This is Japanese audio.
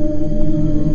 うん。